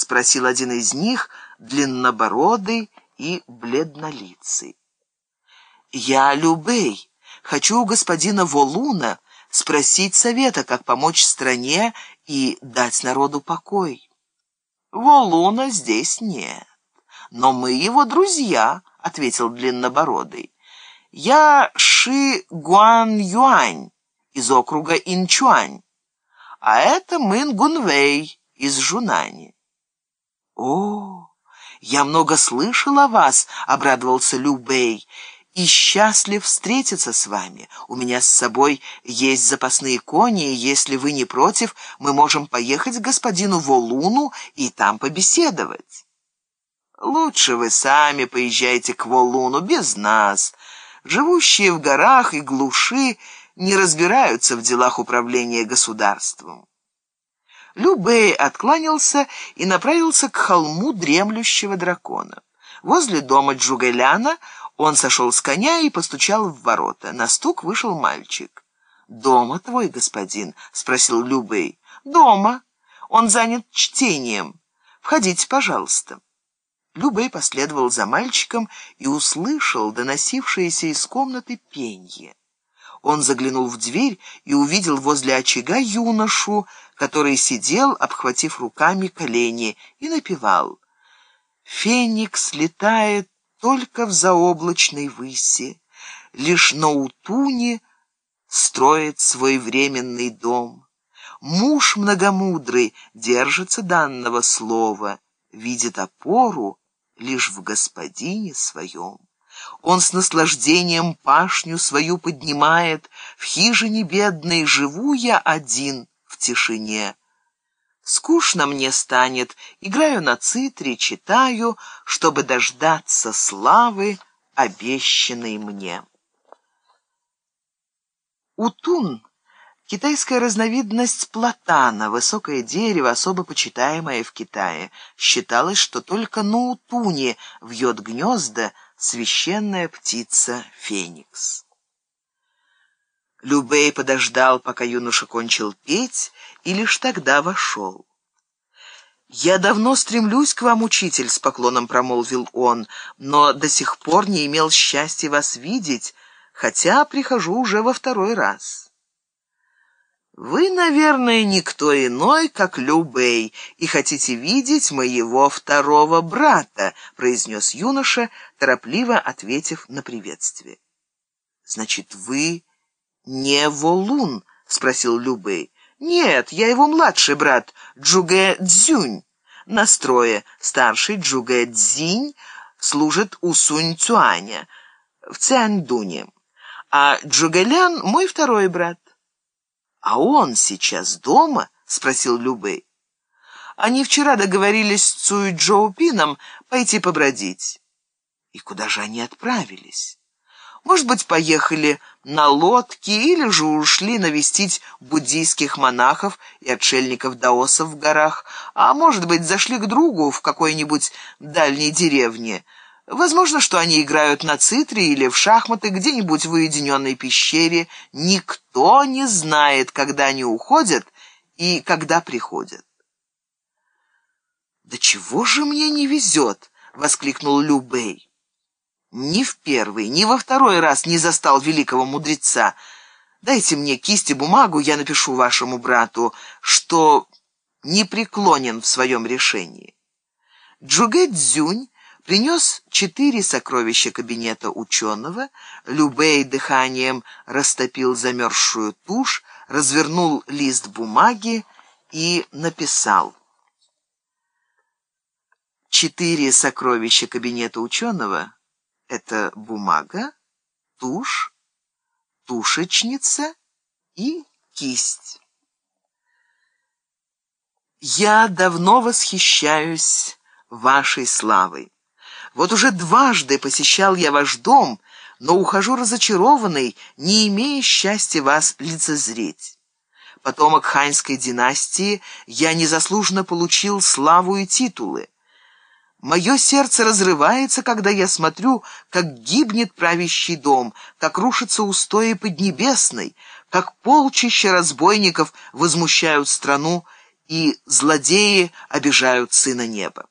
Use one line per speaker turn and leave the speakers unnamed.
спросил один из них, длиннобородый и бледнолицый. «Я Любей. Хочу у господина Волуна спросить совета, как помочь стране и дать народу покой». «Волуна здесь нет, но мы его друзья», — ответил длиннобородый. «Я Ши Гуан Юань из округа Инчуань, а это Мын Гунвей из Жунани». «О, я много слышал о вас», — обрадовался Лю Бэй, «и счастлив встретиться с вами. У меня с собой есть запасные кони, и если вы не против, мы можем поехать к господину Волуну и там побеседовать». «Лучше вы сами поезжайте к Волуну, без нас. Живущие в горах и глуши не разбираются в делах управления государством». Любэй откланялся и направился к холму дремлющего дракона. Возле дома Джугэляна он сошел с коня и постучал в ворота. На стук вышел мальчик. «Дома твой господин?» — спросил Любэй. «Дома. Он занят чтением. Входите, пожалуйста». Любэй последовал за мальчиком и услышал доносившееся из комнаты пенье. Он заглянул в дверь и увидел возле очага юношу, который сидел, обхватив руками колени, и напевал. «Феникс летает только в заоблачной выси, лишь на Утуне строит свой временный дом. Муж многомудрый держится данного слова, видит опору лишь в господине своем. Он с наслаждением пашню свою поднимает, в хижине бедной живу я один в тишине. Скучно мне станет, играю на цитре, читаю, чтобы дождаться славы, обещанной мне. Утун — китайская разновидность платана, высокое дерево, особо почитаемое в Китае. Считалось, что только на Утуне вьет гнезда священная птица Феникс. Любей подождал, пока юноша кончил петь, и лишь тогда вошел. «Я давно стремлюсь к вам, учитель», — с поклоном промолвил он, «но до сих пор не имел счастья вас видеть, хотя прихожу уже во второй раз». «Вы, наверное, никто иной, как Любей, и хотите видеть моего второго брата», — произнес юноша, торопливо ответив на приветствие. «Значит, вы не Волун?» — спросил Любэй. «Нет, я его младший брат, Джугэ Цзюнь. На строе старший Джугэ Цзинь служит у Сунь Цюаня в Цяньдуне, а Джугэлян — мой второй брат». «А он сейчас дома?» — спросил Любэй. Они вчера договорились с Цуй Джоупином пойти побродить. И куда же они отправились? Может быть, поехали на лодке или же ушли навестить буддийских монахов и отшельников-даосов в горах, а может быть, зашли к другу в какой-нибудь дальней деревне. Возможно, что они играют на цитре или в шахматы где-нибудь в уединенной пещере. Никто не знает, когда они уходят и когда приходят. «Да чего же мне не везет?» — воскликнул Лю Бэй ни в первый, ни во второй раз не застал великого мудреца. Дайте мне кисть и бумагу, я напишу вашему брату, что не преклонен в своем решении. Джугэ Цзюнь принес четыре сокровища кабинета ученого, Любей дыханием растопил замерзшую тушь, развернул лист бумаги и написал. Четыре сокровища кабинета ученого — это бумага, тушь, тушечница и кисть. Я давно восхищаюсь вашей славой. Вот уже дважды посещал я ваш дом, но ухожу разочарованный, не имея счастья вас лицезреть. Потомок ханьской династии, я незаслуженно получил славу и титулы. Мое сердце разрывается, когда я смотрю, как гибнет правящий дом, как рушатся устои Поднебесной, как полчища разбойников возмущают страну и злодеи обижают Сына Неба.